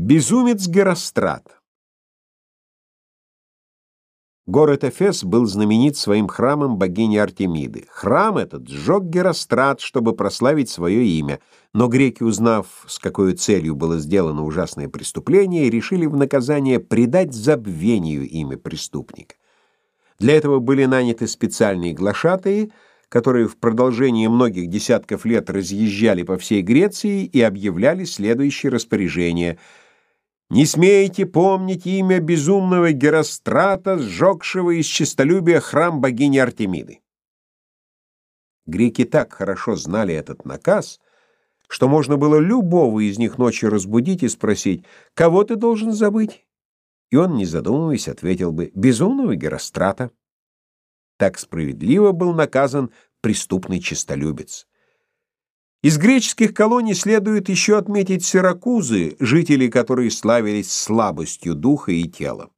Безумец Герострат Город Эфес был знаменит своим храмом богини Артемиды. Храм этот сжег Герострат, чтобы прославить свое имя, но греки, узнав, с какой целью было сделано ужасное преступление, решили в наказание предать забвению имя преступника. Для этого были наняты специальные глашатые — которые в продолжении многих десятков лет разъезжали по всей Греции и объявляли следующее распоряжение «Не смейте помнить имя безумного Герострата, сжегшего из честолюбия храм богини Артемиды». Греки так хорошо знали этот наказ, что можно было любого из них ночью разбудить и спросить «Кого ты должен забыть?» И он, не задумываясь, ответил бы «Безумного Герострата». Так справедливо был наказан преступный честолюбец. Из греческих колоний следует еще отметить Сиракузы, жители которые славились слабостью духа и тела.